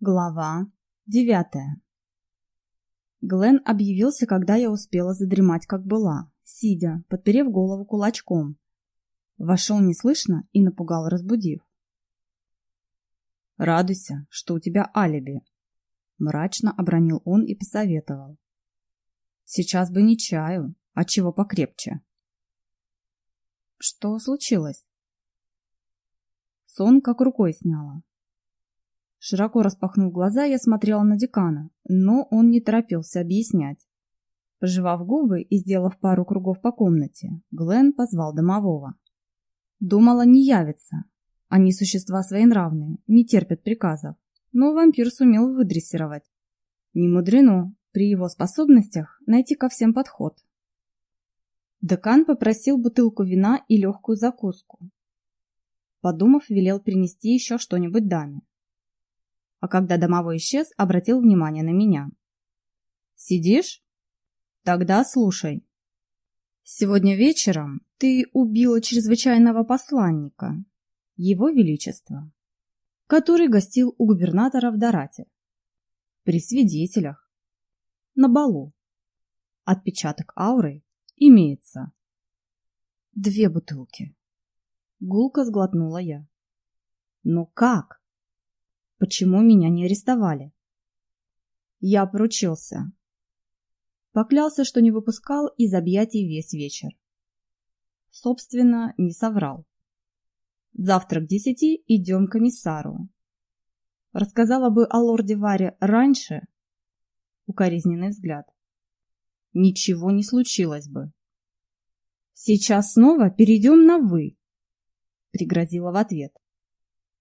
Глава девятая Глен объявился, когда я успела задремать, как была, сидя, подперев голову кулачком. Вошел неслышно и напугал, разбудив. «Радуйся, что у тебя алиби», — мрачно обронил он и посоветовал. «Сейчас бы не чаю, а чего покрепче». «Что случилось?» Сон как рукой сняла. Широко распахнув глаза, я смотрела на декана, но он не торопился объяснять. Пожевав губы и сделав пару кругов по комнате, Глен позвал домового. Думала, не явится. Они существа своенравные, не терпят приказов. Но вампир сумел выдрессировать. Не мудрено, при его способностях найти ко всем подход. Декан попросил бутылку вина и легкую закуску. Подумав, велел принести еще что-нибудь даме а когда домовой исчез, обратил внимание на меня. «Сидишь? Тогда слушай. Сегодня вечером ты убила чрезвычайного посланника, его величество, который гостил у губернатора в Дарате, при свидетелях, на балу. Отпечаток ауры имеется. Две бутылки. Гулко сглотнула я. Но как? Почему меня не арестовали? Я поручился. Поклялся, что не выпускал из объятий весь вечер. Собственно, не соврал. Завтра к десяти идем к комиссару. Рассказала бы о лорде Варе раньше. Укоризненный взгляд. Ничего не случилось бы. Сейчас снова перейдем на «вы», пригрозила в ответ.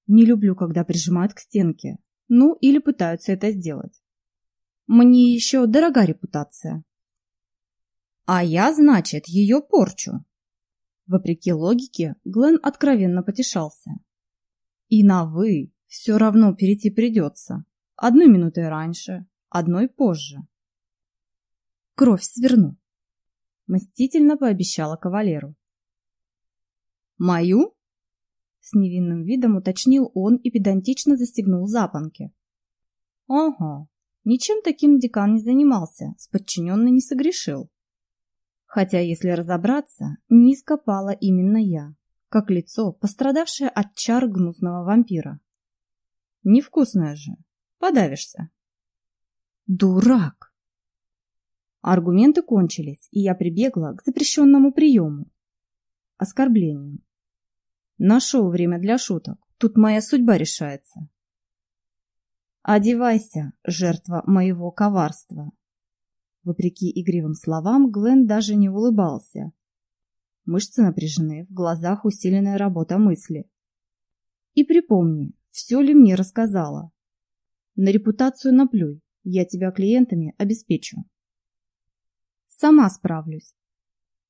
Не люблю, когда прижимают к стенке. Ну, или пытаются это сделать. Мне еще дорога репутация. А я, значит, ее порчу. Вопреки логике, Глен откровенно потешался. И на «вы» все равно перейти придется. Одной минутой раньше, одной позже. Кровь сверну. Мстительно пообещала кавалеру. Мою? С невинным видом уточнил он и педантично застегнул запонки. Ого, ничем таким декан не занимался, с подчиненной не согрешил. Хотя, если разобраться, низко пала именно я, как лицо, пострадавшее от чар гнусного вампира. Невкусное же, подавишься. Дурак! Аргументы кончились, и я прибегла к запрещенному приему – оскорблению. Нашел время для шуток. Тут моя судьба решается. Одевайся, жертва моего коварства. Вопреки игривым словам, Глен даже не улыбался. Мышцы напряжены, в глазах усиленная работа мысли. И припомни, все ли мне рассказала. На репутацию наплюй, я тебя клиентами обеспечу. Сама справлюсь.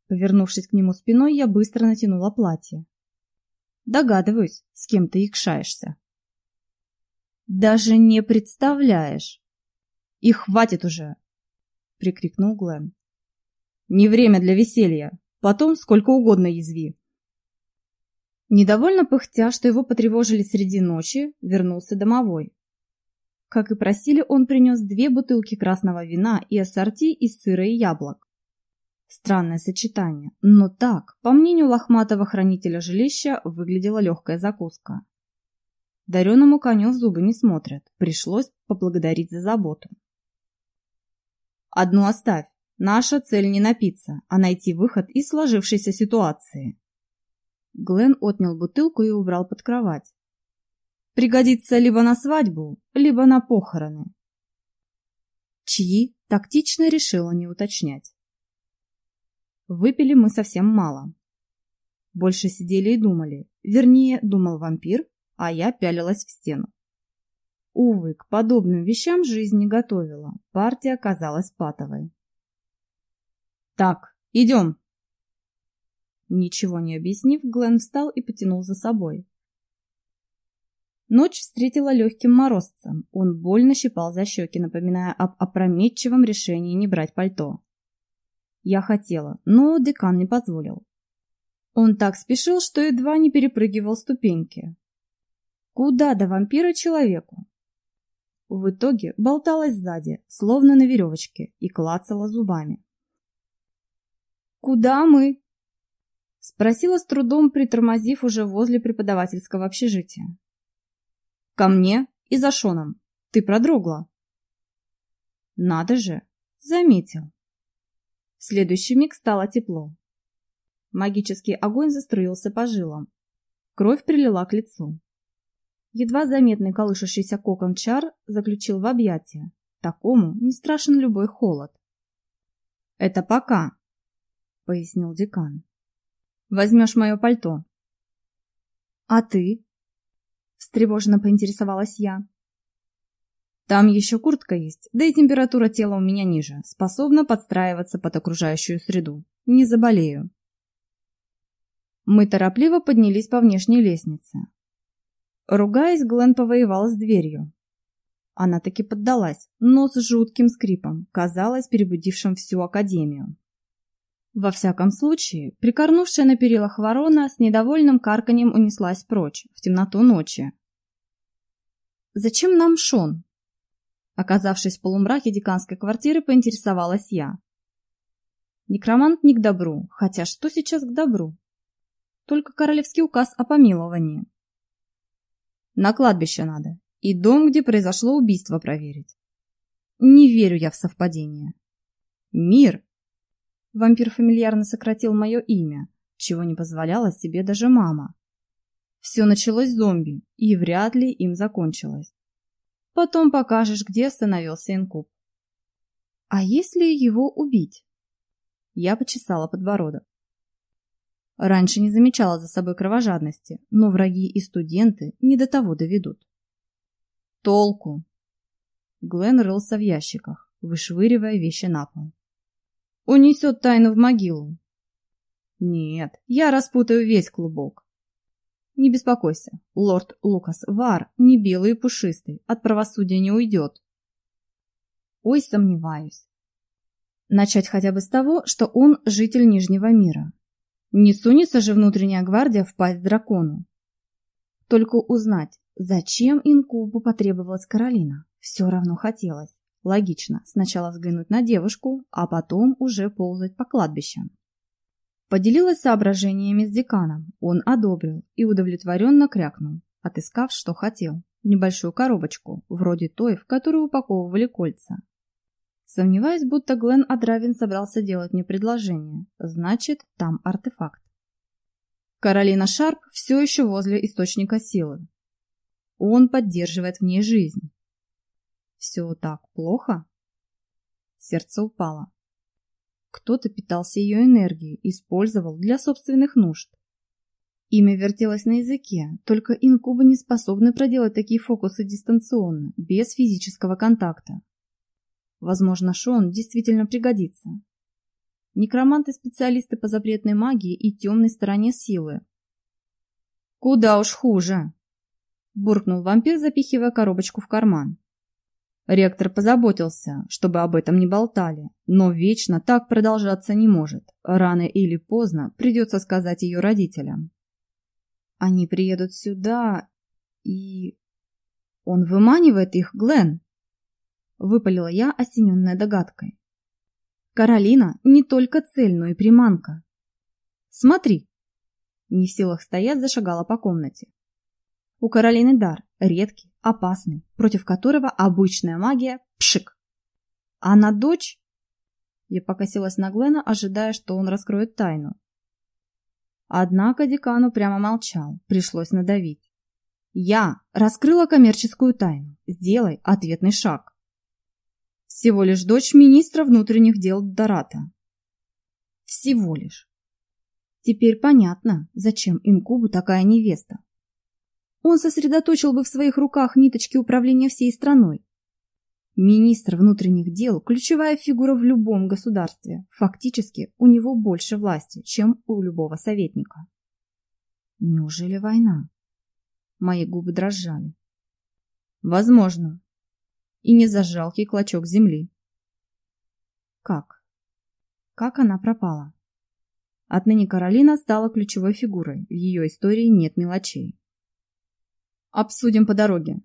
Повернувшись к нему спиной, я быстро натянула платье. Догадываюсь, с кем ты икшаешься. Даже не представляешь. И хватит уже, прикрикнул Глен. Не время для веселья. Потом сколько угодно язви. Недовольно пыхтя, что его потревожили среди ночи, вернулся домовой. Как и просили, он принес две бутылки красного вина и ассорти из сыра и яблок. Странное сочетание, но так, по мнению лохматого хранителя жилища, выглядела легкая закуска. Дареному коню в зубы не смотрят, пришлось поблагодарить за заботу. «Одну оставь. Наша цель не напиться, а найти выход из сложившейся ситуации». Глен отнял бутылку и убрал под кровать. «Пригодится либо на свадьбу, либо на похороны». Чьи тактично решила не уточнять. Выпили мы совсем мало. Больше сидели и думали. Вернее, думал вампир, а я пялилась в стену. Увы, к подобным вещам жизнь не готовила. Партия оказалась патовой. «Так, идем!» Ничего не объяснив, Глен встал и потянул за собой. Ночь встретила легким морозцем. Он больно щипал за щеки, напоминая об опрометчивом решении не брать пальто. Я хотела, но декан не позволил. Он так спешил, что едва не перепрыгивал ступеньки. Куда до вампира человеку? В итоге болталась сзади, словно на веревочке, и клацала зубами. «Куда мы?» Спросила с трудом, притормозив уже возле преподавательского общежития. «Ко мне и за Шоном. Ты продрогла». «Надо же!» Заметил. В следующий миг стало тепло. Магический огонь заструился по жилам. Кровь прилила к лицу. Едва заметный колышущийся кокон чар заключил в объятия. Такому не страшен любой холод. «Это пока», — пояснил декан. «Возьмешь мое пальто». «А ты?» — встревоженно поинтересовалась я. Там еще куртка есть, да и температура тела у меня ниже, способна подстраиваться под окружающую среду. Не заболею. Мы торопливо поднялись по внешней лестнице. Ругаясь, Глен повоевал с дверью. Она таки поддалась, но с жутким скрипом, казалось, перебудившим всю академию. Во всяком случае, прикорнувшая на перилах ворона с недовольным карканьем унеслась прочь, в темноту ночи. «Зачем нам Шон?» Оказавшись в полумраке деканской квартиры, поинтересовалась я. Некромант не к добру, хотя что сейчас к добру? Только королевский указ о помиловании. На кладбище надо. И дом, где произошло убийство, проверить. Не верю я в совпадение. Мир. Вампир фамильярно сократил мое имя, чего не позволяла себе даже мама. Все началось с зомби, и вряд ли им закончилось. Потом покажешь, где остановился инкуб. А если его убить? Я почесала подбородок. Раньше не замечала за собой кровожадности, но враги и студенты не до того доведут. Толку. Глен рылся в ящиках, вышвыривая вещи на пол. Унесет тайну в могилу. Нет, я распутаю весь клубок. Не беспокойся, лорд Лукас Вар не белый и пушистый, от правосудия не уйдет. Ой, сомневаюсь. Начать хотя бы с того, что он житель Нижнего мира. Не сунется же внутренняя гвардия в пасть дракону. Только узнать, зачем инкубу потребовалась Каролина, все равно хотелось. Логично, сначала взглянуть на девушку, а потом уже ползать по кладбищам. Поделилась соображениями с деканом. Он одобрил и удовлетворенно крякнул, отыскав, что хотел. Небольшую коробочку, вроде той, в которую упаковывали кольца. Сомневаюсь, будто Глен Адравин собрался делать мне предложение. Значит, там артефакт. Каролина Шарп все еще возле источника силы. Он поддерживает в ней жизнь. Все так плохо? Сердце упало. Кто-то питался ее энергией, использовал для собственных нужд. Имя вертелось на языке, только инкубы не способны проделать такие фокусы дистанционно, без физического контакта. Возможно, Шон действительно пригодится. Некроманты-специалисты по запретной магии и темной стороне силы. «Куда уж хуже!» – буркнул вампир, запихивая коробочку в карман. Ректор позаботился, чтобы об этом не болтали, но вечно так продолжаться не может. Рано или поздно придется сказать ее родителям. Они приедут сюда и... Он выманивает их, Глен. Выпалила я, осененная догадкой. Каролина не только цель, но и приманка. Смотри. Не в силах стоять, зашагала по комнате. У Каролины дар, редкий, опасный, против которого обычная магия – пшик. А на дочь... Я покосилась на Глена, ожидая, что он раскроет тайну. Однако декану прямо молчал, пришлось надавить. Я раскрыла коммерческую тайну. Сделай ответный шаг. Всего лишь дочь министра внутренних дел Дората. Всего лишь. Теперь понятно, зачем инкубу такая невеста он сосредоточил бы в своих руках ниточки управления всей страной. Министр внутренних дел – ключевая фигура в любом государстве. Фактически у него больше власти, чем у любого советника. Неужели война? Мои губы дрожали. Возможно. И не за жалкий клочок земли. Как? Как она пропала? Отныне Каролина стала ключевой фигурой. В ее истории нет мелочей. Обсудим по дороге.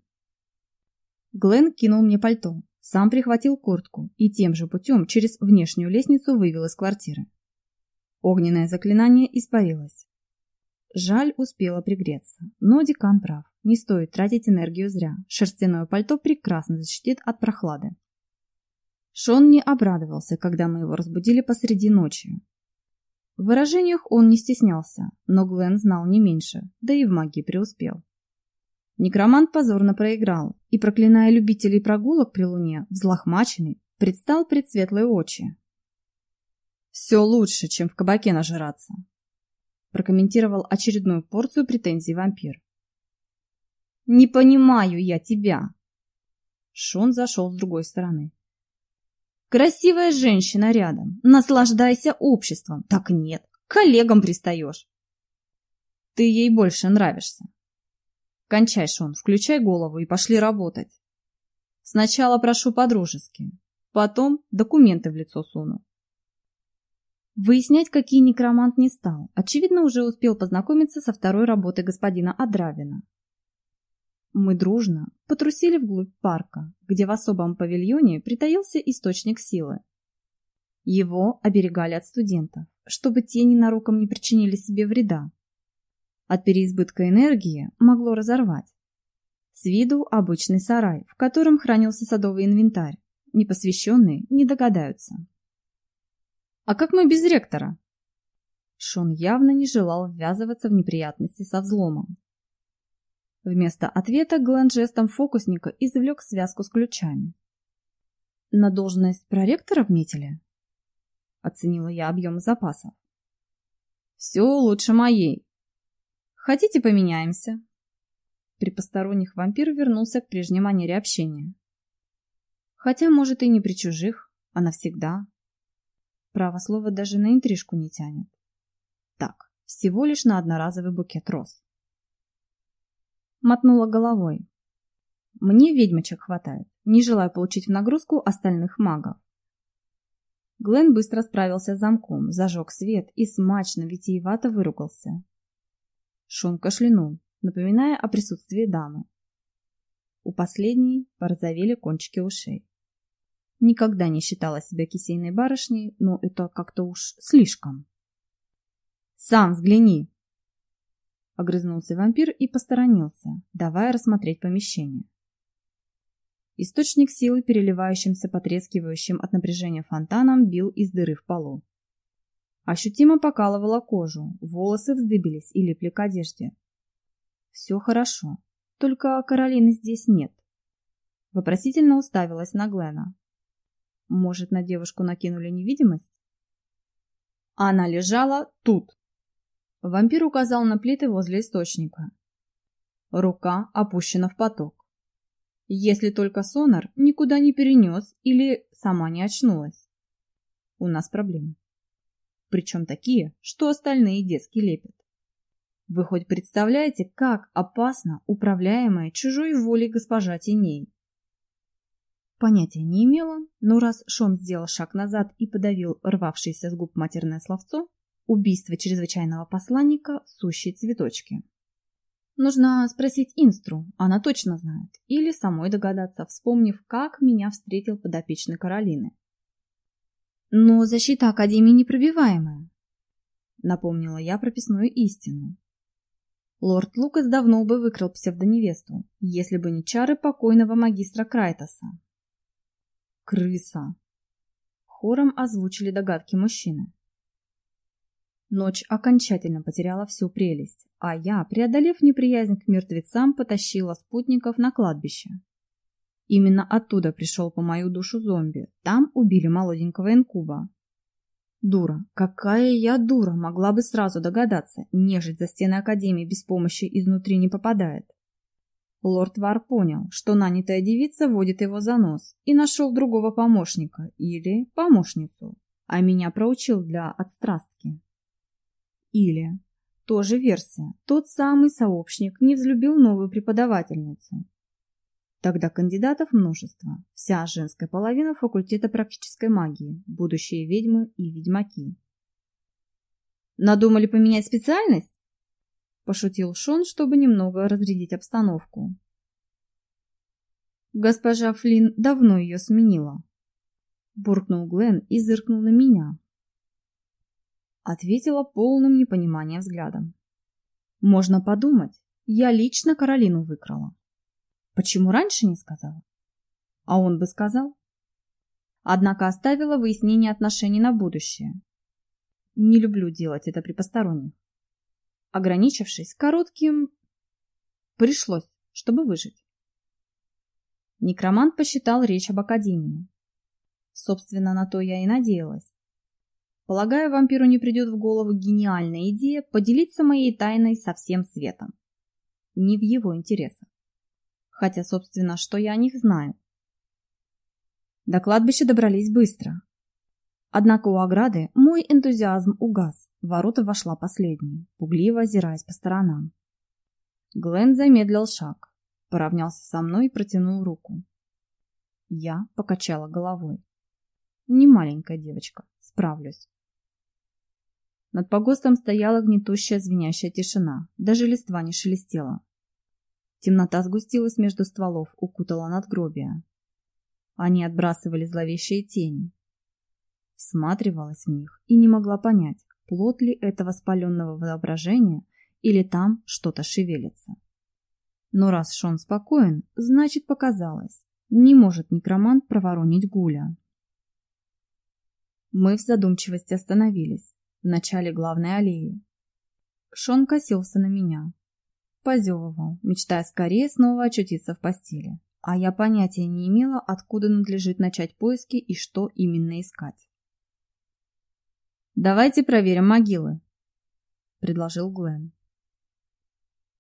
Глен кинул мне пальто, сам прихватил куртку и тем же путем через внешнюю лестницу вывел из квартиры. Огненное заклинание испарилось. Жаль, успела пригреться, но декан прав. Не стоит тратить энергию зря. Шерстяное пальто прекрасно защитит от прохлады. Шон не обрадовался, когда мы его разбудили посреди ночи. В выражениях он не стеснялся, но Глен знал не меньше, да и в магии преуспел. Некромант позорно проиграл и, проклиная любителей прогулок при луне, взлохмаченный, предстал пред светлые очи. «Все лучше, чем в кабаке нажираться», прокомментировал очередную порцию претензий вампир. «Не понимаю я тебя!» Шон зашел с другой стороны. «Красивая женщина рядом, наслаждайся обществом. Так нет, к коллегам пристаешь!» «Ты ей больше нравишься», Кончай, Шон, включай голову и пошли работать. Сначала прошу по-дружески, потом документы в лицо суну. Выяснять, какие некромант не стал. Очевидно, уже успел познакомиться со второй работой господина Адравина. Мы дружно потрусили вглубь парка, где в особом павильоне притаился источник силы. Его оберегали от студентов, чтобы те ненароком не причинили себе вреда. От переизбытка энергии могло разорвать. С виду обычный сарай, в котором хранился садовый инвентарь. Непосвященные не догадаются. «А как мы без ректора?» Шон явно не желал ввязываться в неприятности со взломом. Вместо ответа Глен жестом фокусника извлек связку с ключами. «На должность проректора вметили?» Оценила я объем запасов. «Все лучше моей», Хотите, поменяемся?» При посторонних вампир вернулся к прежней манере общения. Хотя, может, и не при чужих, а навсегда. Право слово даже на интрижку не тянет. Так, всего лишь на одноразовый букет роз. Мотнула головой. Мне ведьмочек хватает, не желаю получить в нагрузку остальных магов. Глен быстро справился с замком, зажег свет и смачно витиевато выругался. Шон кашлянул, напоминая о присутствии дамы. У последней порозовели кончики ушей. Никогда не считала себя кисейной барышней, но это как-то уж слишком. «Сам взгляни!» Огрызнулся вампир и посторонился, давая рассмотреть помещение. Источник силы, переливающимся потрескивающим от напряжения фонтаном, бил из дыры в полу. Ощутимо покалывала кожу, волосы вздыбились и липли к одежде. Все хорошо, только Каролины здесь нет. Вопросительно уставилась на Глена. Может, на девушку накинули невидимость? Она лежала тут. Вампир указал на плиты возле источника. Рука опущена в поток. Если только сонар никуда не перенес или сама не очнулась. У нас проблемы причем такие, что остальные детский лепят. Вы хоть представляете, как опасно управляемая чужой волей госпожа теней? Понятия не имела, но раз Шон сделал шаг назад и подавил рвавшееся с губ матерное словцо, убийство чрезвычайного посланника – сущие цветочки. Нужно спросить Инстру, она точно знает, или самой догадаться, вспомнив, как меня встретил подопечный Каролины. Но защита Академии непробиваемая, напомнила я прописную истину. Лорд Лукас давно бы выкрал псевдоневесту, если бы не чары покойного магистра Крайтоса. Крыса. Хором озвучили догадки мужчины. Ночь окончательно потеряла всю прелесть, а я, преодолев неприязнь к мертвецам, потащила спутников на кладбище. Именно оттуда пришел по мою душу зомби. Там убили молоденького инкуба. Дура, какая я дура, могла бы сразу догадаться, нежить за стены Академии без помощи изнутри не попадает. Лорд Вар понял, что нанятая девица водит его за нос и нашел другого помощника или помощницу, а меня проучил для отстрастки. Или, тоже версия, тот самый сообщник не взлюбил новую преподавательницу, Тогда кандидатов множество. Вся женская половина факультета практической магии, будущие ведьмы и ведьмаки. Надумали поменять специальность? Пошутил Шон, чтобы немного разрядить обстановку. Госпожа Флинн давно ее сменила. Буркнул Глен и зыркнул на меня. Ответила полным непониманием взглядом. Можно подумать, я лично Каролину выкрала. Почему раньше не сказала? А он бы сказал. Однако оставила выяснение отношений на будущее. Не люблю делать это при посторонних. Ограничившись коротким... Пришлось, чтобы выжить. Некромант посчитал речь об Академии. Собственно, на то я и надеялась. Полагаю, вампиру не придет в голову гениальная идея поделиться моей тайной со всем светом. Не в его интересах. Хотя, собственно, что я о них знаю? До кладбища добрались быстро. Однако у ограды мой энтузиазм угас. В ворота вошла последняя, пугливо озираясь по сторонам. Глен замедлил шаг поравнялся со мной и протянул руку. Я покачала головой. Не маленькая девочка, справлюсь. Над погостом стояла гнетущая звенящая тишина, даже листва не шелестела. Темнота сгустилась между стволов, укутала надгробия. Они отбрасывали зловещие тени. Всматривалась в них и не могла понять, плод ли это воспаленного воображения или там что-то шевелится. Но раз Шон спокоен, значит показалось. Не может некромант проворонить Гуля. Мы в задумчивости остановились, в начале главной аллеи. Шон косился на меня. Позевывал, мечтая скорее снова очутиться в постели. А я понятия не имела, откуда надлежит начать поиски и что именно искать. «Давайте проверим могилы», — предложил Глен.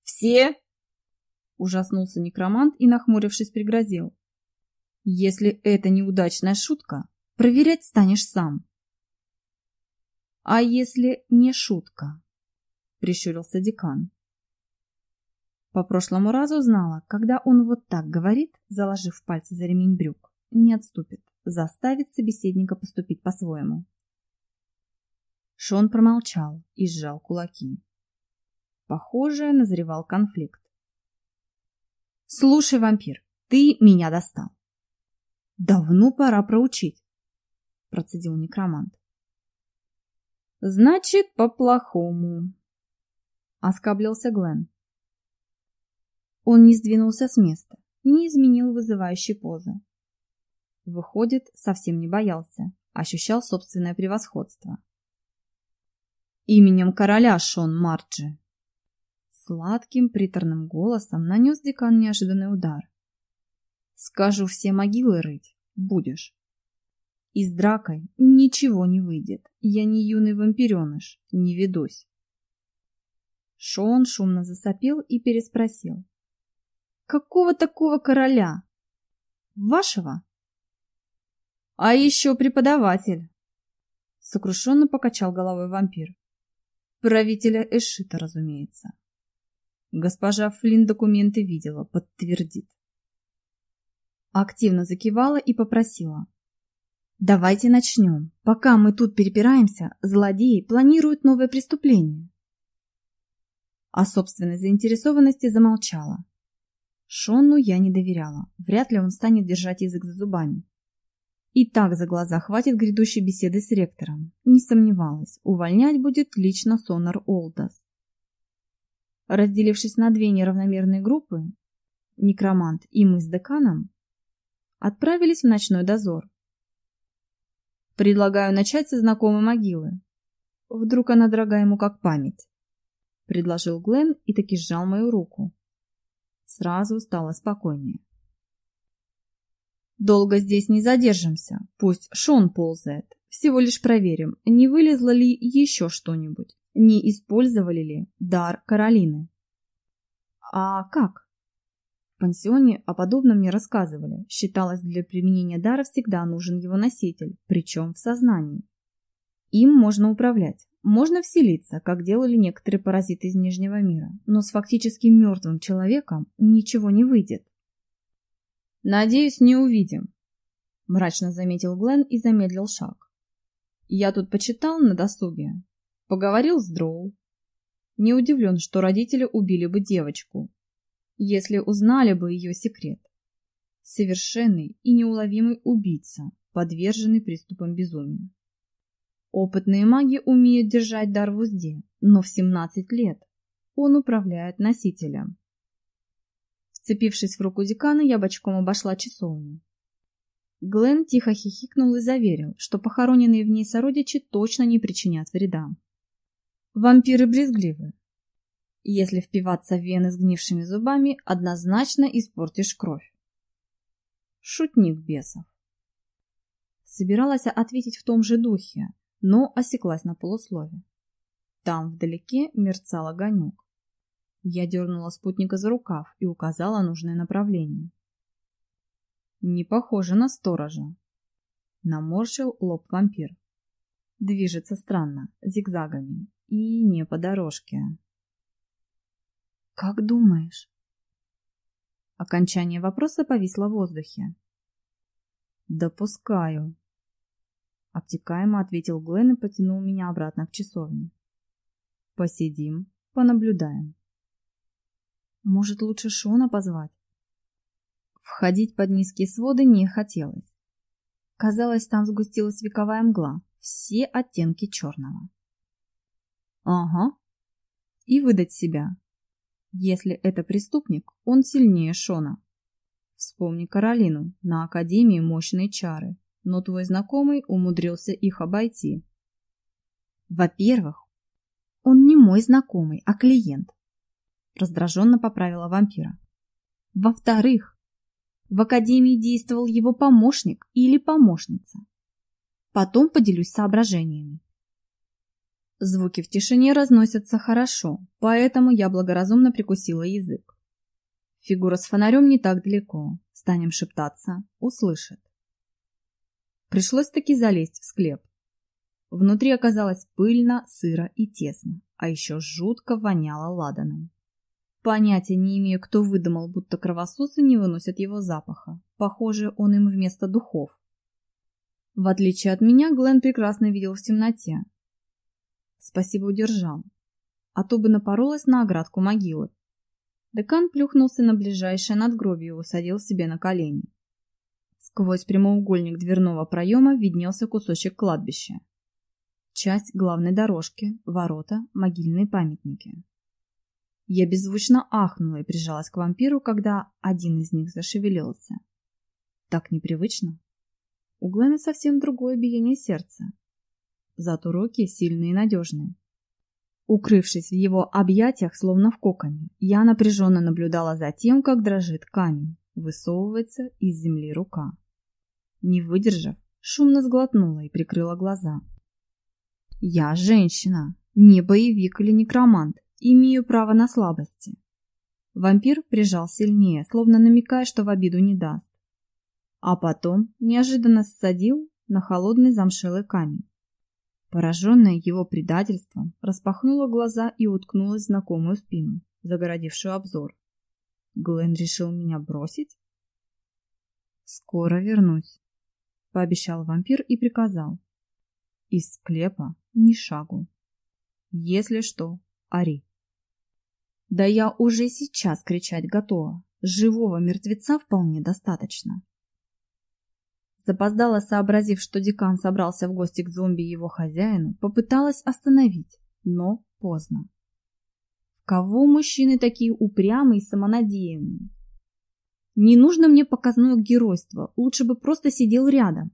«Все?» Ужаснулся некромант и, нахмурившись, пригрозил. Если это неудачная шутка, проверять станешь сам. А если не шутка? Прищурился декан. По прошлому разу знала, когда он вот так говорит, заложив пальцы за ремень брюк, не отступит, заставит собеседника поступить по-своему. Шон промолчал и сжал кулаки. Похоже, назревал конфликт. Слушай, вампир, ты меня достал. Давно пора проучить, процедил некромант. Значит, по-плохому, оскаблился Глен. Он не сдвинулся с места, не изменил вызывающей позы. Выходит, совсем не боялся, ощущал собственное превосходство. Именем короля Шон Марджи. Сладким приторным голосом нанес декан неожиданный удар. «Скажу все могилы рыть, будешь». И с дракой ничего не выйдет. Я не юный вампиреныш, не ведусь. Шон шумно засопел и переспросил. «Какого такого короля? Вашего?» «А еще преподаватель!» Сокрушенно покачал головой вампир. Правителя Эшита, разумеется. Госпожа Флинн документы видела, подтвердит. Активно закивала и попросила. Давайте начнем. Пока мы тут перепираемся, злодеи планируют новое преступление. О собственной заинтересованности замолчала. Шонну я не доверяла. Вряд ли он станет держать язык за зубами. И так за глаза хватит грядущей беседы с ректором. Не сомневалась, увольнять будет лично Сонар Олдас. Разделившись на две неравномерные группы, некромант и мы с деканом, отправились в ночной дозор. Предлагаю начать со знакомой могилы. Вдруг она дорога ему как память. Предложил Глен и таки сжал мою руку. Сразу стало спокойнее. Долго здесь не задержимся. Пусть Шон ползает. Всего лишь проверим, не вылезло ли еще что-нибудь не использовали ли дар Каролины. А как? В пансионе о подобном не рассказывали. Считалось, для применения дара всегда нужен его носитель, причем в сознании. Им можно управлять, можно вселиться, как делали некоторые паразиты из Нижнего мира, но с фактически мертвым человеком ничего не выйдет. «Надеюсь, не увидим», – мрачно заметил Глен и замедлил шаг. «Я тут почитал на досуге, Поговорил с Дроу. Не удивлен, что родители убили бы девочку, если узнали бы ее секрет. Совершенный и неуловимый убийца, подверженный приступам безумия. Опытные маги умеют держать дар в узде, но в 17 лет он управляет носителем. Вцепившись в руку декана, я бочком обошла часовню. Глен тихо хихикнул и заверил, что похороненные в ней сородичи точно не причинят вреда. Вампиры брезгливы. Если впиваться в вены сгнившими зубами, однозначно испортишь кровь. Шутник бесов. Собиралась ответить в том же духе, но осеклась на полуслове. Там вдалеке мерцал огонек. Я дернула спутника за рукав и указала нужное направление. Не похоже на сторожа. Наморщил лоб вампир. Движется странно, зигзагами, и не по дорожке. «Как думаешь?» Окончание вопроса повисло в воздухе. «Допускаю», — обтекаемо ответил Глен и потянул меня обратно к часовне. «Посидим, понаблюдаем». «Может, лучше Шона позвать?» Входить под низкие своды не хотелось. Казалось, там сгустилась вековая мгла, все оттенки черного. Ага. И выдать себя, если это преступник, он сильнее Шона. Вспомни Каролину, на Академии мощные чары, но твой знакомый умудрился их обойти. Во-первых, он не мой знакомый, а клиент. Раздраженно поправила вампира. Во-вторых, в Академии действовал его помощник или помощница. Потом поделюсь соображениями. Звуки в тишине разносятся хорошо, поэтому я благоразумно прикусила язык. Фигура с фонарем не так далеко. Станем шептаться, услышит. Пришлось таки залезть в склеп. Внутри оказалось пыльно, сыро и тесно, а еще жутко воняло ладаном. Понятия не имею, кто выдумал, будто кровососы не выносят его запаха. Похоже, он им вместо духов. В отличие от меня, Глен прекрасно видел в темноте, Спасибо удержал. А то бы напоролась на оградку могилы. Декан плюхнулся на ближайшее надгробие и усадил себе на колени. Сквозь прямоугольник дверного проема виднелся кусочек кладбища. Часть главной дорожки, ворота, могильные памятники. Я беззвучно ахнула и прижалась к вампиру, когда один из них зашевелился. Так непривычно. У Глена совсем другое биение сердца зато руки сильные и надежные. Укрывшись в его объятиях, словно в коконе, я напряженно наблюдала за тем, как дрожит камень, высовывается из земли рука. Не выдержав, шумно сглотнула и прикрыла глаза. Я женщина, не боевик или некромант, имею право на слабости. Вампир прижал сильнее, словно намекая, что в обиду не даст. А потом неожиданно ссадил на холодный замшелый камень. Пораженная его предательством, распахнула глаза и уткнулась в знакомую спину, загородившую обзор. Глен решил меня бросить? «Скоро вернусь», — пообещал вампир и приказал. «Из склепа ни шагу. Если что, ори». Да я уже сейчас кричать готова. Живого мертвеца вполне достаточно. Запоздала, сообразив, что декан собрался в гости к зомби его хозяину, попыталась остановить, но поздно. Кого мужчины такие упрямые и самонадеянные? Не нужно мне показное геройство, лучше бы просто сидел рядом.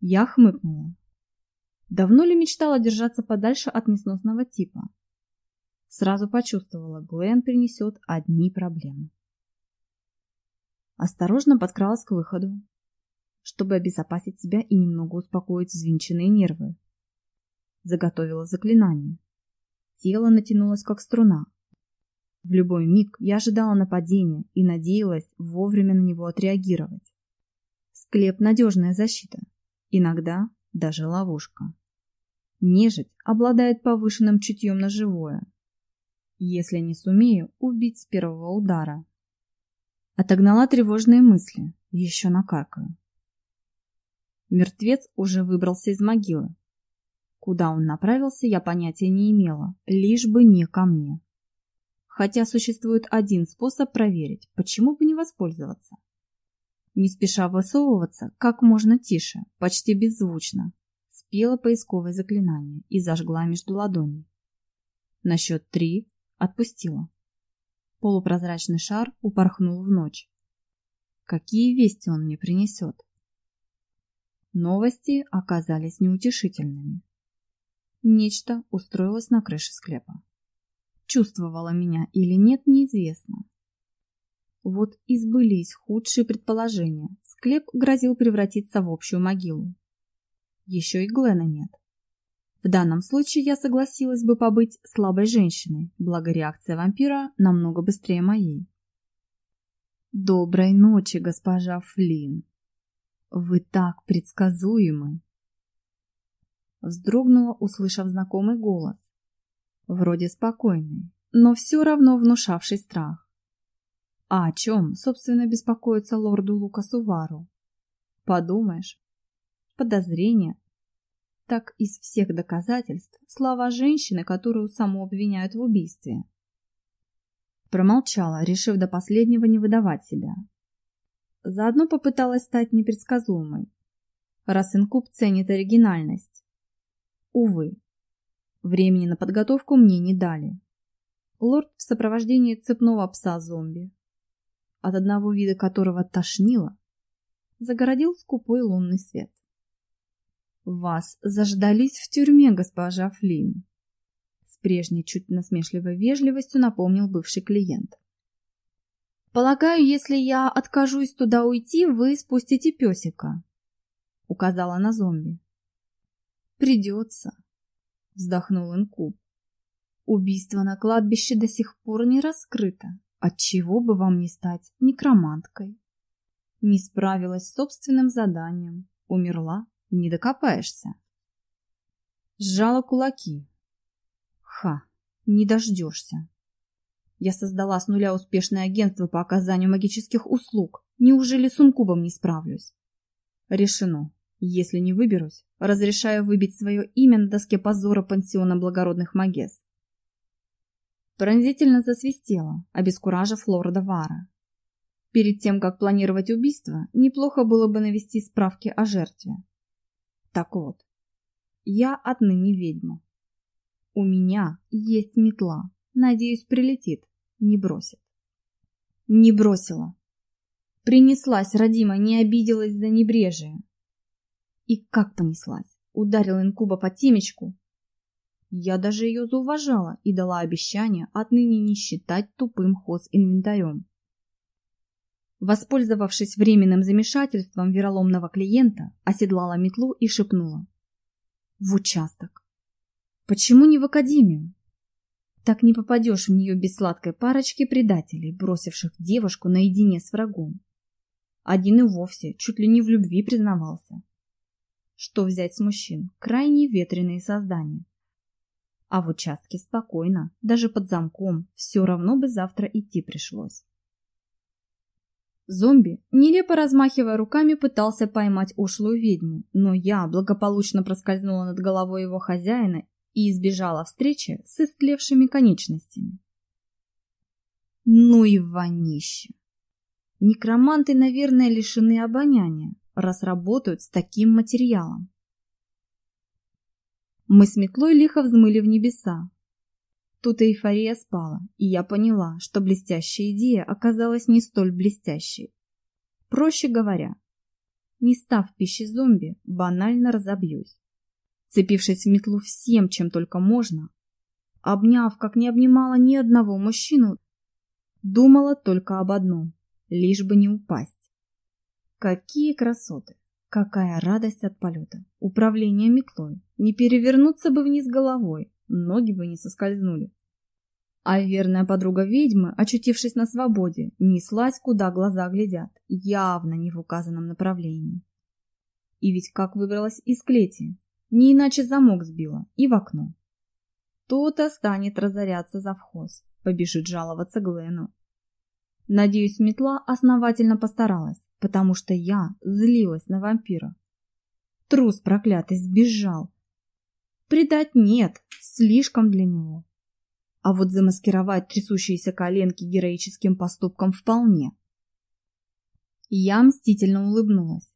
Я хмыкнула. Давно ли мечтала держаться подальше от несносного типа? Сразу почувствовала, Глен принесет одни проблемы. Осторожно подкралась к выходу, чтобы обезопасить себя и немного успокоить взвинченные нервы. Заготовила заклинание. Тело натянулось как струна. В любой миг я ожидала нападения и надеялась вовремя на него отреагировать. Склеп – надежная защита. Иногда даже ловушка. Нежить обладает повышенным чутьем на живое. Если не сумею, убить с первого удара. Отогнала тревожные мысли, еще накаркаю. Мертвец уже выбрался из могилы. Куда он направился, я понятия не имела, лишь бы не ко мне. Хотя существует один способ проверить, почему бы не воспользоваться. Не спеша высовываться, как можно тише, почти беззвучно, спела поисковое заклинание и зажгла между ладоней. На счет три отпустила. Полупрозрачный шар упорхнул в ночь. Какие вести он мне принесет? Новости оказались неутешительными. Нечто устроилось на крыше склепа. Чувствовала меня или нет, неизвестно. Вот и сбылись худшие предположения. Склеп грозил превратиться в общую могилу. Еще и Глена нет. В данном случае я согласилась бы побыть слабой женщиной, благо реакция вампира намного быстрее моей. Доброй ночи, госпожа Флинн. Вы так предсказуемы. Вздрогнула, услышав знакомый голос. Вроде спокойный, но все равно внушавший страх. А о чем, собственно, беспокоится лорду Лукасу Вару? Подумаешь, подозрение. Так из всех доказательств слова женщины, которую саму обвиняют в убийстве. Промолчала, решив до последнего не выдавать себя. Заодно попыталась стать непредсказуемой, раз инкуб ценит оригинальность. Увы, времени на подготовку мне не дали. Лорд в сопровождении цепного пса-зомби от одного вида которого тошнило, загородил скупой лунный свет. «Вас заждались в тюрьме, госпожа Флинн», с прежней чуть насмешливой вежливостью напомнил бывший клиент. «Полагаю, если я откажусь туда уйти, вы спустите песика», — указала на зомби. «Придется», — вздохнул Инкуб. «Убийство на кладбище до сих пор не раскрыто. Отчего бы вам не стать некроманткой? Не справилась с собственным заданием, умерла, не докопаешься. Сжала кулаки. Ха, не дождешься. Я создала с нуля успешное агентство по оказанию магических услуг. Неужели с ункубом не справлюсь? Решено. Если не выберусь, разрешаю выбить свое имя на доске позора пансиона благородных магес. Пронзительно засвистела, обескуражив лорда Вара. Перед тем, как планировать убийство, неплохо было бы навести справки о жертве. Так вот, я отныне ведьма. У меня есть метла. Надеюсь, прилетит, не бросит. Не бросила. Принеслась, родима, не обиделась за небрежие. И как понеслась? Ударил инкуба по темечку, я даже ее зауважала и дала обещание отныне не считать тупым хоз-инвентарем. Воспользовавшись временным замешательством вероломного клиента, оседлала метлу и шепнула. В участок. Почему не в академию? Так не попадешь в нее без сладкой парочки предателей, бросивших девушку наедине с врагом. Один и вовсе чуть ли не в любви признавался. Что взять с мужчин? Крайне ветреные создания. А в участке спокойно, даже под замком, все равно бы завтра идти пришлось. Зомби, нелепо размахивая руками, пытался поймать ушлую ведьму, но я благополучно проскользнула над головой его хозяина и избежала встречи с истлевшими конечностями. Ну и вонище! Некроманты, наверное, лишены обоняния, раз работают с таким материалом. Мы с метлой лихо взмыли в небеса. Тут эйфория спала, и я поняла, что блестящая идея оказалась не столь блестящей. Проще говоря, не став пищей зомби, банально разобьюсь. Цепившись в метлу всем, чем только можно, обняв, как не обнимала ни одного мужчину, думала только об одном, лишь бы не упасть. Какие красоты! Какая радость от полета! Управление метлой. Не перевернуться бы вниз головой, ноги бы не соскользнули. А верная подруга ведьмы, очутившись на свободе, неслась, куда глаза глядят, явно не в указанном направлении. И ведь как выбралась из клети, не иначе замок сбила и в окно. То-то станет разоряться завхоз, побежит жаловаться Глену. Надеюсь, метла основательно постаралась потому что я злилась на вампира. Трус проклятый сбежал. Предать нет, слишком для него. А вот замаскировать трясущиеся коленки героическим поступком вполне. Я мстительно улыбнулась.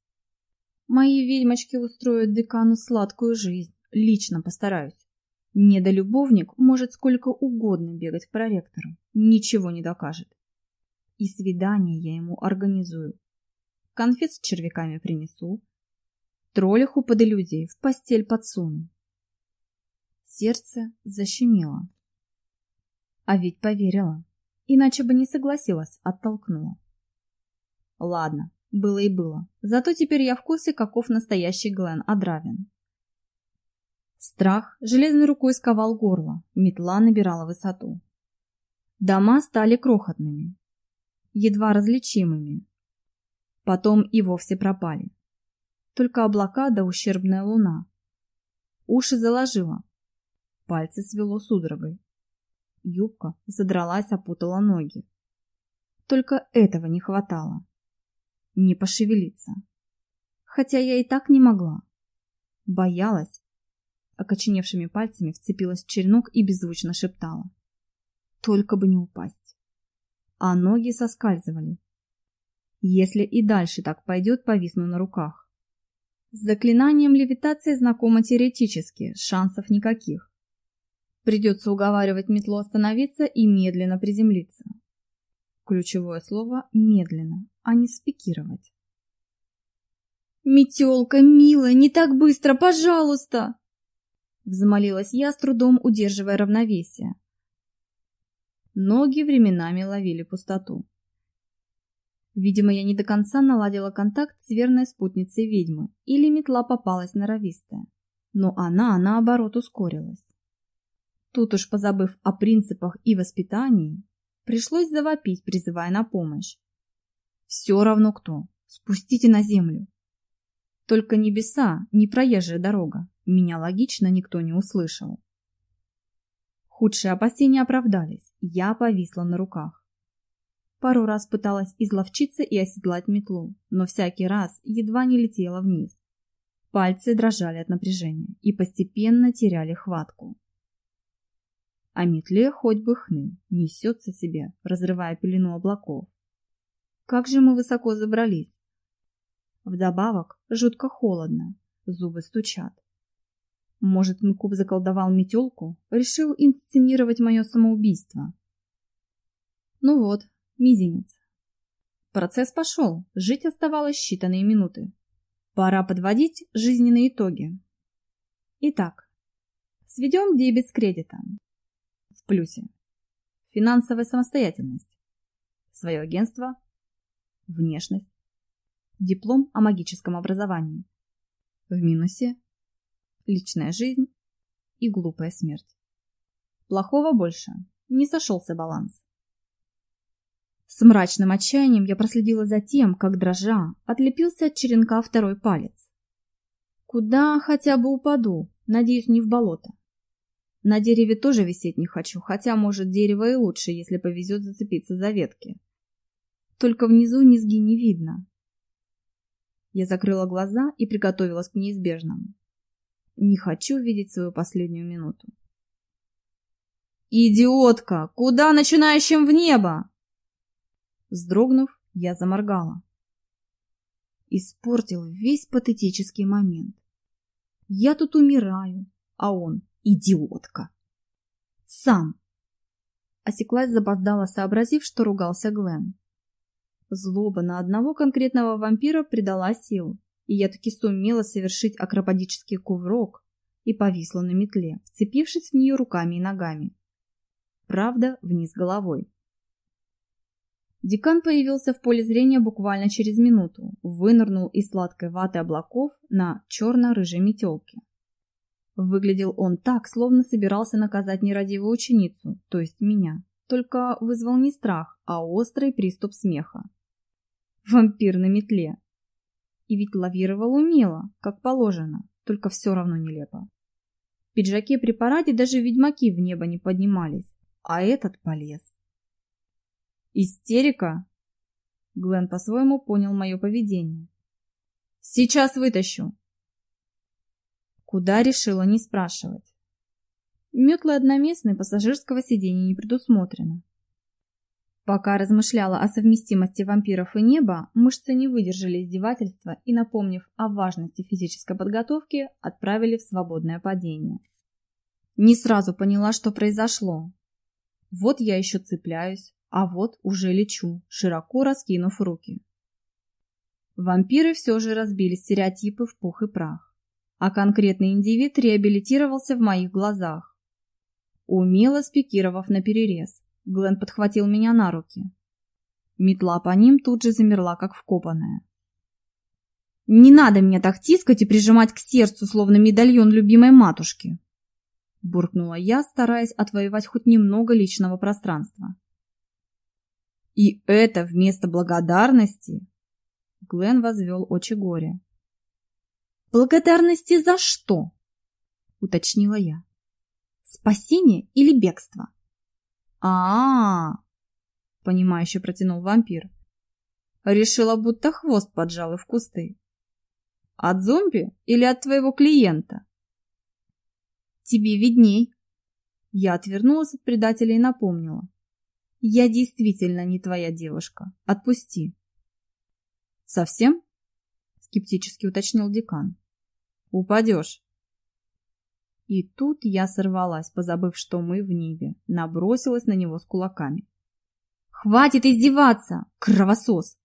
Мои ведьмочки устроят декану сладкую жизнь. Лично постараюсь. Недолюбовник может сколько угодно бегать к проректору. Ничего не докажет. И свидание я ему организую. Конфет с червяками принесу. Троллиху под иллюзией в постель подсуну. Сердце защемило. А ведь поверила. Иначе бы не согласилась, оттолкнула. Ладно, было и было. Зато теперь я в курсе, каков настоящий Глен Адравин. Страх железной рукой сковал горло, метла набирала высоту. Дома стали крохотными, едва различимыми. Потом и вовсе пропали. Только облака да ущербная луна. Уши заложило, пальцы свело судорогой. Юбка задралась, опутала ноги. Только этого не хватало. Не пошевелиться. Хотя я и так не могла. Боялась. Окоченевшими пальцами вцепилась в черенок и беззвучно шептала. Только бы не упасть. А ноги соскальзывали. Если и дальше так пойдет, повисну на руках. С заклинанием левитации знакомо теоретически, шансов никаких. Придется уговаривать метлу остановиться и медленно приземлиться. Ключевое слово «медленно», а не спикировать. «Метелка, милая, не так быстро, пожалуйста!» Взмолилась я, с трудом удерживая равновесие. Ноги временами ловили пустоту. Видимо, я не до конца наладила контакт с верной спутницей ведьмы, или метла попалась норовистая. Но она, наоборот, ускорилась. Тут уж позабыв о принципах и воспитании, пришлось завопить, призывая на помощь. Все равно кто, спустите на землю. Только небеса, не проезжая дорога, меня логично никто не услышал. Худшие опасения оправдались, я повисла на руках. Пару раз пыталась изловчиться и оседлать метлу, но всякий раз едва не летела вниз. Пальцы дрожали от напряжения и постепенно теряли хватку а метле хоть бы хны, несется себе, разрывая пелену облаков. Как же мы высоко забрались! Вдобавок жутко холодно, зубы стучат. Может, Инкуб заколдовал метелку, решил инсценировать мое самоубийство. Ну вот, мизинец. Процесс пошел, жить оставалось считанные минуты. Пора подводить жизненные итоги. Итак, сведем дебет с кредитом плюсе. Финансовая самостоятельность. Свое агентство. Внешность. Диплом о магическом образовании. В минусе. Личная жизнь и глупая смерть. Плохого больше. Не сошелся баланс. С мрачным отчаянием я проследила за тем, как дрожа отлепился от черенка второй палец. Куда хотя бы упаду, надеюсь, не в болото. На дереве тоже висеть не хочу, хотя, может, дерево и лучше, если повезет зацепиться за ветки. Только внизу низги не видно. Я закрыла глаза и приготовилась к неизбежному. Не хочу видеть свою последнюю минуту. «Идиотка! Куда начинающим в небо?» Вздрогнув, я заморгала. Испортил весь патетический момент. Я тут умираю, а он Идиотка. Сам. Осеклась запоздала, сообразив, что ругался Глен. Злоба на одного конкретного вампира придала сил, и я таки сумела совершить акробатический кувырок и повисла на метле, вцепившись в нее руками и ногами. Правда, вниз головой. Декан появился в поле зрения буквально через минуту, вынырнул из сладкой ваты облаков на черно-рыжей метелке. Выглядел он так, словно собирался наказать нерадивую ученицу, то есть меня. Только вызвал не страх, а острый приступ смеха. Вампир на метле. И ведь лавировал умело, как положено, только все равно нелепо. В пиджаке при параде даже ведьмаки в небо не поднимались, а этот полез. Истерика? Глен по-своему понял мое поведение. Сейчас вытащу, Куда решила не Пока размышляла о совместимости вампиров и неба, мышцы не выдержали издевательства и, напомнив о важности физической подготовки, отправили в свободное падение. Не сразу поняла, что произошло. Вот я еще цепляюсь, а вот уже лечу, широко раскинув руки. Вампиры все же разбили стереотипы в пух и прах, а конкретный индивид реабилитировался в моих глазах. Умело спикировав на перерез, Глен подхватил меня на руки. Метла по ним тут же замерла, как вкопанная. «Не надо меня так тискать и прижимать к сердцу, словно медальон любимой матушки!» Буркнула я, стараясь отвоевать хоть немного личного пространства. «И это вместо благодарности?» Глен возвел очи горе. «Благодарности за что?» Уточнила я. «Спасение или бегство?» а, -а, -а понимающе протянул вампир. Решила, будто хвост поджал и в кусты. От зомби или от твоего клиента? Тебе видней. Я отвернулась от предателя и напомнила. Я действительно не твоя девушка. Отпусти. Совсем? Скептически уточнил декан. Упадешь. И тут я сорвалась, позабыв, что мы в небе, набросилась на него с кулаками. «Хватит издеваться, кровосос!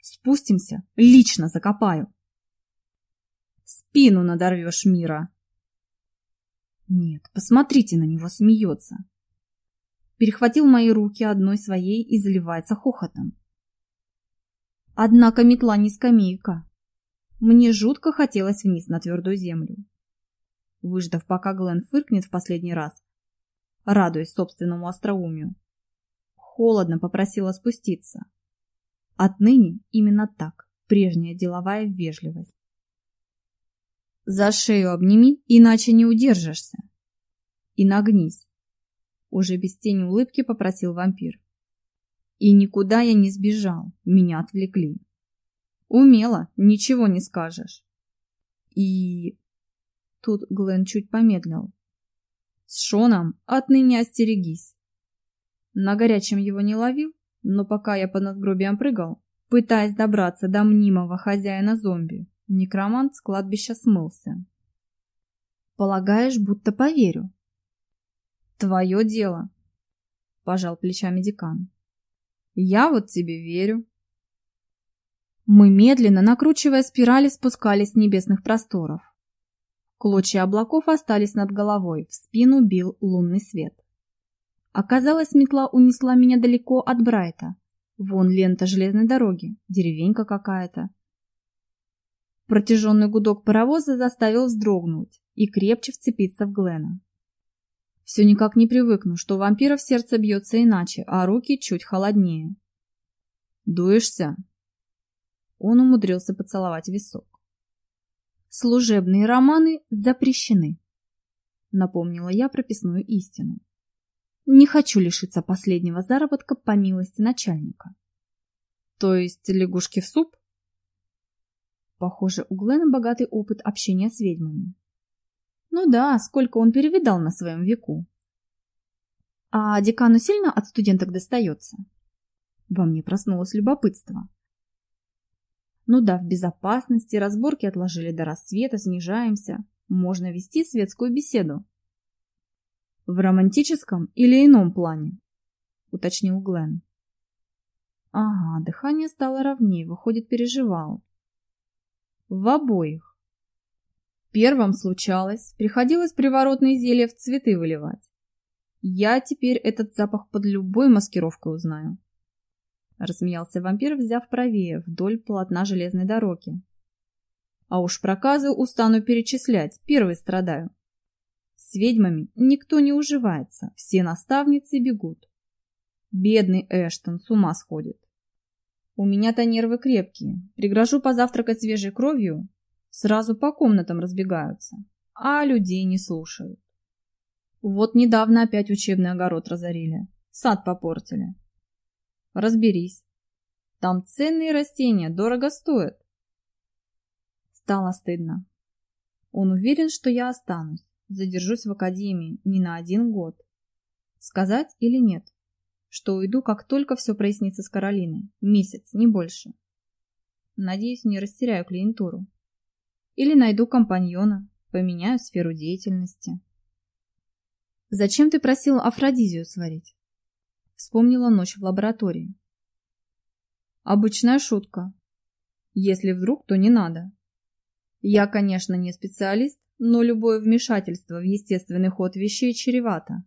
Спустимся, лично закопаю!» «Спину надорвешь, Мира!» «Нет, посмотрите на него, смеется!» Перехватил мои руки одной своей и заливается хохотом. Однако метла не скамейка. Мне жутко хотелось вниз на твердую землю выждав, пока Глен фыркнет в последний раз, радуясь собственному остроумию. Холодно попросила спуститься. Отныне именно так, прежняя деловая вежливость. За шею обними, иначе не удержишься. И нагнись. Уже без тени улыбки попросил вампир. И никуда я не сбежал, меня отвлекли. Умело, ничего не скажешь. И Тут Глен чуть помедлил. С Шоном отныне остерегись. На горячем его не ловил, но пока я по надгробиям прыгал, пытаясь добраться до мнимого хозяина зомби, некромант с кладбища смылся. Полагаешь, будто поверю? Твое дело, пожал плечами декан. Я вот тебе верю. Мы медленно, накручивая спирали, спускались с небесных просторов. Клочья облаков остались над головой, в спину бил лунный свет. Оказалось, метла унесла меня далеко от Брайта. Вон лента железной дороги, деревенька какая-то. Протяженный гудок паровоза заставил вздрогнуть и крепче вцепиться в Глена. Все никак не привыкну, что у вампиров сердце бьется иначе, а руки чуть холоднее. «Дуешься?» Он умудрился поцеловать висок. Служебные романы запрещены. Напомнила я прописную истину. Не хочу лишиться последнего заработка по милости начальника. То есть лягушки в суп? Похоже, у Глена богатый опыт общения с ведьмами. Ну да, сколько он перевидал на своем веку. А декану сильно от студенток достается? Во мне проснулось любопытство. Ну да, в безопасности, разборки отложили до рассвета, снижаемся. Можно вести светскую беседу. В романтическом или ином плане? Уточнил Глен. Ага, дыхание стало ровнее, выходит, переживал. В обоих. Первым случалось, приходилось приворотные зелья в цветы выливать. Я теперь этот запах под любой маскировкой узнаю. — рассмеялся вампир, взяв правее, вдоль полотна железной дороги. «А уж проказы устану перечислять, первый страдаю. С ведьмами никто не уживается, все наставницы бегут. Бедный Эштон с ума сходит. У меня-то нервы крепкие, пригрожу позавтракать свежей кровью, сразу по комнатам разбегаются, а людей не слушают. Вот недавно опять учебный огород разорили, сад попортили. Разберись. Там ценные растения, дорого стоят. Стало стыдно. Он уверен, что я останусь, задержусь в академии не на один год. Сказать или нет? что уйду, как только все прояснится с Каролиной. Месяц, не больше. Надеюсь, не растеряю клиентуру. Или найду компаньона, поменяю сферу деятельности. Зачем ты просил Афродизию сварить? Вспомнила ночь в лаборатории. Обычная шутка. Если вдруг, то не надо. Я, конечно, не специалист, но любое вмешательство в естественный ход вещей чревато.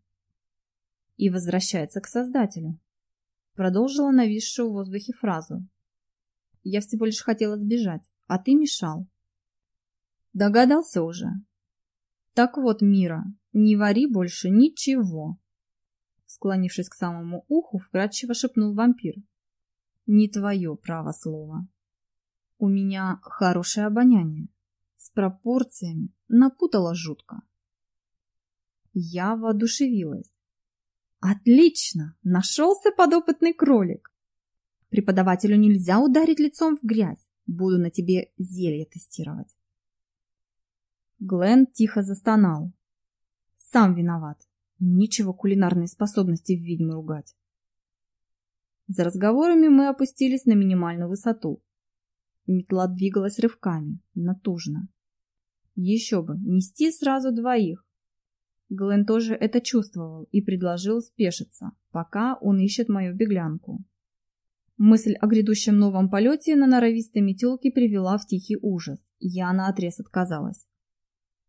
И возвращается к Создателю. Продолжила нависшую в воздухе фразу. Я всего лишь хотела сбежать, а ты мешал. Догадался уже. Так вот, Мира, не вари больше ничего. Склонившись к самому уху, вкрадчиво шепнул вампир. Не твое право слово. У меня хорошее обоняние. С пропорциями напутала жутко. Я воодушевилась. Отлично! Нашелся подопытный кролик. Преподавателю нельзя ударить лицом в грязь. Буду на тебе зелье тестировать. Глен тихо застонал. Сам виноват. Ничего кулинарной способности в ведьмы ругать. За разговорами мы опустились на минимальную высоту. Метла двигалась рывками, натужно. Еще бы, нести сразу двоих. Глен тоже это чувствовал и предложил спешиться, пока он ищет мою беглянку. Мысль о грядущем новом полете на норовистой метелке привела в тихий ужас. Я наотрез отказалась.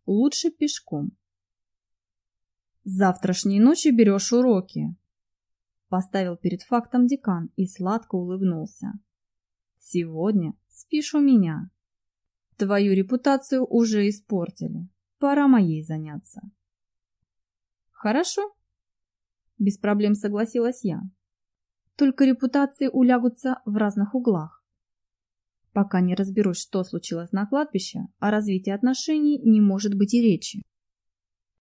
Лучше пешком. Завтрашней ночью берешь уроки. Поставил перед фактом декан и сладко улыбнулся. Сегодня спишь у меня. Твою репутацию уже испортили. Пора моей заняться. Хорошо. Без проблем согласилась я. Только репутации улягутся в разных углах. Пока не разберусь, что случилось на кладбище, о развитии отношений не может быть и речи.